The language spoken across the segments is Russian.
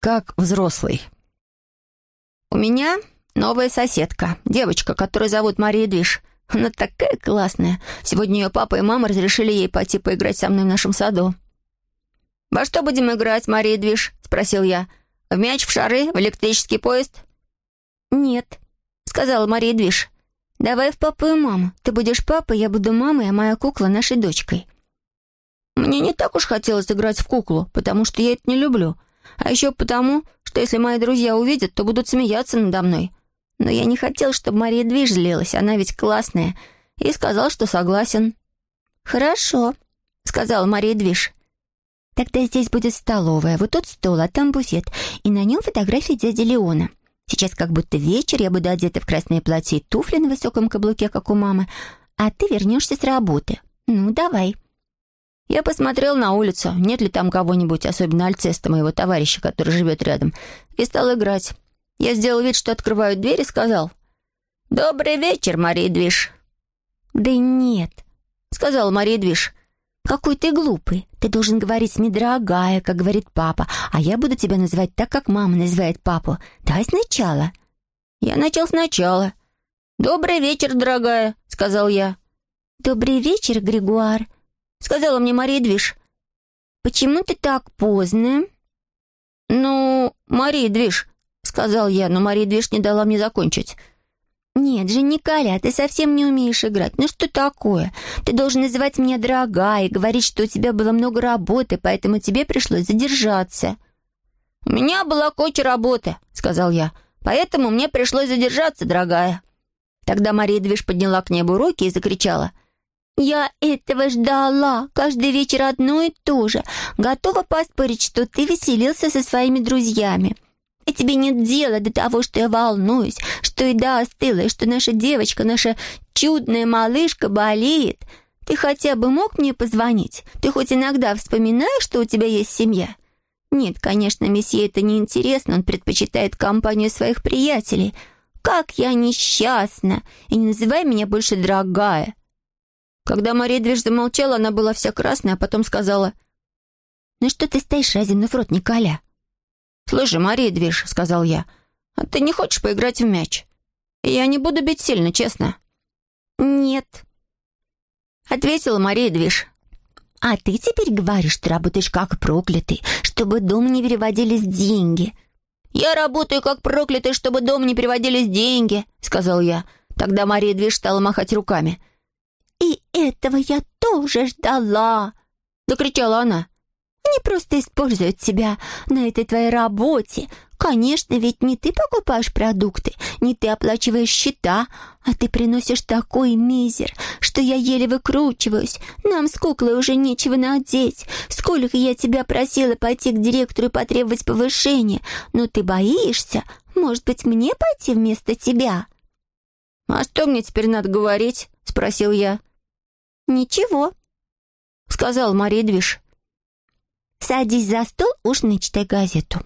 как взрослый. «У меня новая соседка, девочка, которую зовут Мария Движ. Она такая классная. Сегодня ее папа и мама разрешили ей пойти поиграть со мной в нашем саду». «Во что будем играть, Мария Движ?» — спросил я. «В мяч, в шары, в электрический поезд?» «Нет», — сказала Мария Движ. «Давай в папу и маму. Ты будешь папой, я буду мамой, а моя кукла — нашей дочкой». Мне не так уж хотелось играть в куклу, потому что я это не люблю. А еще потому, что если мои друзья увидят, то будут смеяться надо мной. Но я не хотел, чтобы Мария Движ злилась, она ведь классная, и сказал, что согласен. «Хорошо», — сказала Мария Движ. «Тогда здесь будет столовая, вот тут стол, а там буфет, и на нем фотография дяди Леона. Сейчас как будто вечер, я буду одета в красное платье и туфли на высоком каблуке, как у мамы, а ты вернешься с работы. Ну, давай». Я посмотрел на улицу, нет ли там кого-нибудь, особенно Альцеста, моего товарища, который живет рядом, и стал играть. Я сделал вид, что открываю дверь и сказал «Добрый вечер, Мария Движ». «Да нет», — сказала Мария Движ. «Какой ты глупый. Ты должен говорить мне как говорит папа, а я буду тебя называть так, как мама называет папу. Давай сначала». Я начал сначала. «Добрый вечер, дорогая», — сказал я. «Добрый вечер, Григуар», — сказала мне Мария Движ. «Почему ты так поздно?» «Ну, Мария Движ», — сказал я, но Мария Движ не дала мне закончить. «Нет же, Николя, ты совсем не умеешь играть. Ну что такое? Ты должен называть меня дорогая и говорить, что у тебя было много работы, поэтому тебе пришлось задержаться». «У меня была куча работы», — сказал я, «поэтому мне пришлось задержаться, дорогая». Тогда Мария Движ подняла к небу руки и закричала — «Я этого ждала. Каждый вечер одно и то же. Готова поспорить, что ты веселился со своими друзьями. И тебе нет дела до того, что я волнуюсь, что еда остыла, и что наша девочка, наша чудная малышка болеет. Ты хотя бы мог мне позвонить? Ты хоть иногда вспоминаешь, что у тебя есть семья?» «Нет, конечно, месье это не интересно, он предпочитает компанию своих приятелей. Как я несчастна! И не называй меня больше дорогая!» Когда Мария Движ замолчала, она была вся красная, а потом сказала, «Ну что ты стоишь, разинув рот, Николя?» «Слушай, Мария Движ», — сказал я, «а ты не хочешь поиграть в мяч? Я не буду бить сильно, честно». «Нет», — ответила Мария Движ. «А ты теперь говоришь, что работаешь как проклятый, чтобы дом не переводились деньги». «Я работаю как проклятый, чтобы дом не переводились деньги», — сказал я. Тогда Мария Движ стала махать руками. «И этого я тоже ждала!» — закричала она. «Они просто используют тебя на этой твоей работе. Конечно, ведь не ты покупаешь продукты, не ты оплачиваешь счета, а ты приносишь такой мизер, что я еле выкручиваюсь. Нам с куклой уже нечего надеть. Сколько я тебя просила пойти к директору и потребовать повышения, но ты боишься. Может быть, мне пойти вместо тебя?» «А что мне теперь надо говорить?» — спросил я. «Ничего», — сказал Мария Движ. «Садись за стол, ужинай, читай газету».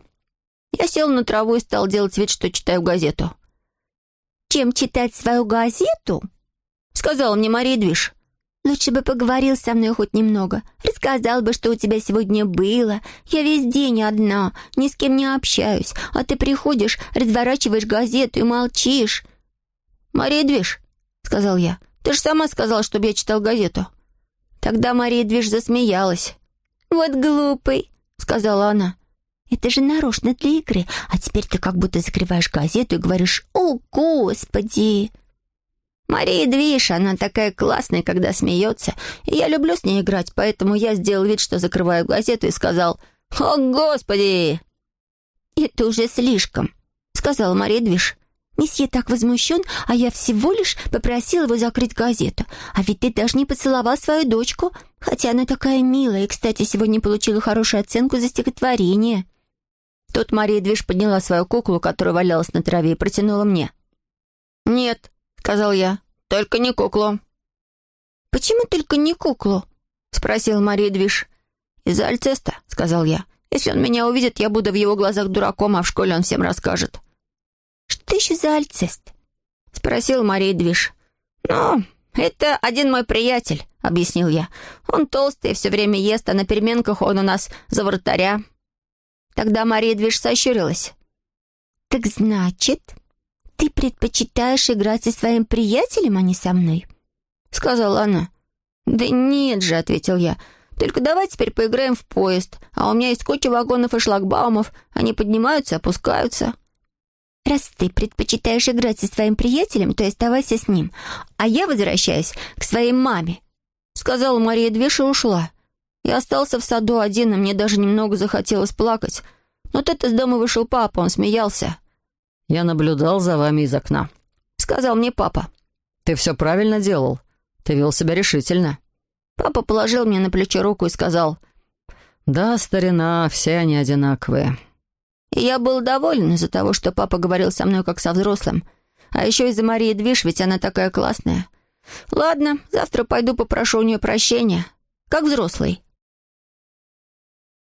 Я сел на траву и стал делать вид, что читаю газету. «Чем читать свою газету?» — сказала мне Мария Движ. «Лучше бы поговорил со мной хоть немного. Рассказал бы, что у тебя сегодня было. Я весь день одна, ни с кем не общаюсь. А ты приходишь, разворачиваешь газету и молчишь». «Мария Движ», — сказал я, — ты же сама сказала, чтобы я читал газету». Тогда Мария Движ засмеялась. «Вот глупый», — сказала она. «Это же нарочно для игры, а теперь ты как будто закрываешь газету и говоришь «О, Господи!» Мария Движ, она такая классная, когда смеется, и я люблю с ней играть, поэтому я сделал вид, что закрываю газету и сказал «О, Господи!» «Это уже слишком», — сказала Мария Движ. Месье так возмущен, а я всего лишь попросил его закрыть газету. А ведь ты даже не поцеловал свою дочку, хотя она такая милая и, кстати, сегодня получила хорошую оценку за стихотворение». Тут Мария Движ подняла свою куклу, которая валялась на траве, и протянула мне. «Нет», — сказал я, — «только не куклу». «Почему только не куклу?» — спросил Мария Движ. «Из-за Альцеста», — сказал я. «Если он меня увидит, я буду в его глазах дураком, а в школе он всем расскажет». «Что еще за альцест?» — спросил Мария Движ. «Ну, это один мой приятель», — объяснил я. «Он толстый, все время ест, а на переменках он у нас за вратаря». Тогда Мария Движ сощурилась. «Так значит, ты предпочитаешь играть со своим приятелем, а не со мной?» Сказала она. «Да нет же», — ответил я. «Только давай теперь поиграем в поезд. А у меня есть куча вагонов и шлагбаумов. Они поднимаются, опускаются». «Раз ты предпочитаешь играть со своим приятелем, то оставайся с ним. А я возвращаюсь к своей маме», — сказала Мария Движ и ушла. Я остался в саду один, и мне даже немного захотелось плакать. Но тут из дома вышел папа, он смеялся. «Я наблюдал за вами из окна», — сказал мне папа. «Ты все правильно делал. Ты вел себя решительно». Папа положил мне на плечо руку и сказал. «Да, старина, все они одинаковые». И я был доволен из-за того, что папа говорил со мной как со взрослым. А еще из-за Марии Движ, ведь она такая классная. Ладно, завтра пойду попрошу у нее прощения. Как взрослый.